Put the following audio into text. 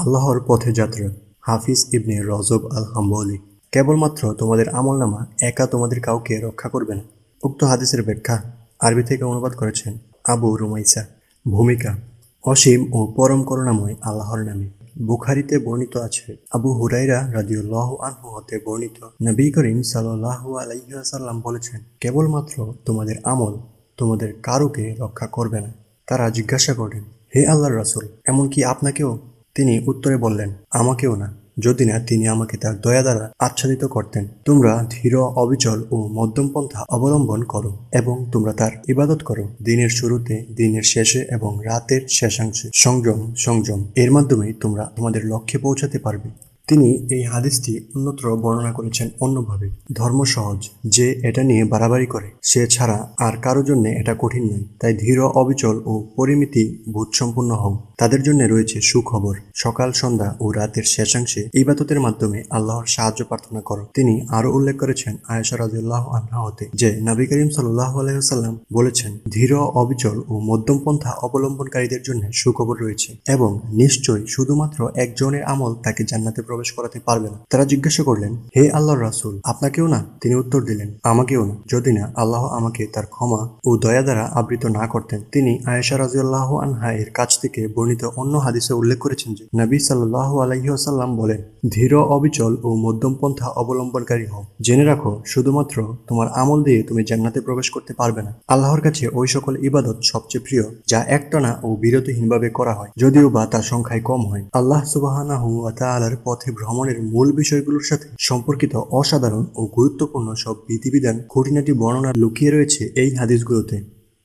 আল্লাহর পথে যাত্রা। হাফিজ ইবনে রজব আল হাম্বলি কেবলমাত্র তোমাদের আমলনামা একা তোমাদের কাউকে রক্ষা করবে না। উক্ত হাদিসের ব্যাখ্যা আরবি থেকে অনুবাদ করেছেন আবু রুমাইসা। ভূমিকা, অসীম ও পরম করুণাময় আল্লাহর নামে। বুখারিতে বর্ণিত আছে, আবু হুরাইরা রাদিউল্লাহ আনহু হতে বর্ণিত নবী করিম সাল্লাহ আলাইসাল্লাম বলেছেন, কেবলমাত্র তোমাদের আমল তোমাদের কারুকে রক্ষা করবে না। তারা জিজ্ঞাসা করলেন হে আল্লাহর রাসুল এমনকি আপনাকেও তিনি উত্তরে বললেন, আমাকেও না, যদি না তিনি আমাকে তার দয়া দ্বারা আচ্ছাদিত করতেন। তোমরা ধীর অবিচল ও মধ্যম পন্থা অবলম্বন করো এবং তোমরা তার ইবাদত করো। দিনের শুরুতে, দিনের শেষে এবং রাতের শেষাংশে। সংযম সংযম। এর মাধ্যমে তোমরা তোমাদের লক্ষ্যে পৌঁছাতে পারবে। তিনি এই হাদিসটি অন্যত্র বর্ণনা করেছেন অন্যভাবে। ধর্ম সহজ, যে এটা নিয়ে বাড়াবাড়ি করে, সে ছাড়া আর কারও জন্য এটা কঠিন নয়। তাই ধীর অবিচল ও পরিমিতি বোধসম্পন্ন হও। তাদের জন্য রয়েছে সুখবর। সকাল, সন্ধ্যা ও রাতের শেষাংশে ইবাদতের মাধ্যমে আল্লাহর সাহায্য প্রার্থনা করো। তিনি আরও উল্লেখ করেছেন আয়েশা রাজিউল্লাহ আনহা হতে, যে নবী করিম সাল্লাহ আলাইসাল্লাম বলেছেন, ধীর অবিচল ও মধ্যম পন্থা অবলম্বনকারীদের জন্য সুখবর রয়েছে এবং নিশ্চয়ই শুধুমাত্র একজনের আমল তাকে জান্নাতে প্রবেশ করাতে পারবে না। তারা জিজ্ঞাসা করলেন, হে আল্লাহর রাসূল, আপনাকেও না? তিনি উত্তর দিলেন, আমাকেও না। যদি না, আল্লাহ আমাকে তার ক্ষমা ও দয়া দ্বারা আবৃত না করতেন। তিনি আয়েশা রাজিউল্লাহ আনহা এর কাছ থেকে বর্ণিত অন্য হাদিসে উল্লেখ করেছেন যে, নবী সাল্লাহ আলাইসাল্লাম বলেন, ধীর অবিচল ও মধ্যম পন্থা অবলম্বনকারী হও। জেনে রাখো, শুধুমাত্র তোমার আমল দিয়ে তুমি জান্নাতে প্রবেশ করতে পারবে না। আল্লাহর কাছে ওই সকল ইবাদত সবচেয়ে প্রিয়, যা একটানা ও বিরতিহীনভাবে করা হয়, যদিও বা তার সংখ্যায় কম হয়। আল্লাহ ওয়া পথে ভ্রমণের মূল বিষয়গুলোর সাথে সম্পর্কিত অসাধারণ ও গুরুত্বপূর্ণ সব বিধিবিধান খুঁটিনাটি বর্ণনা লুকিয়ে রয়েছে এই হাদিসগুলোতে।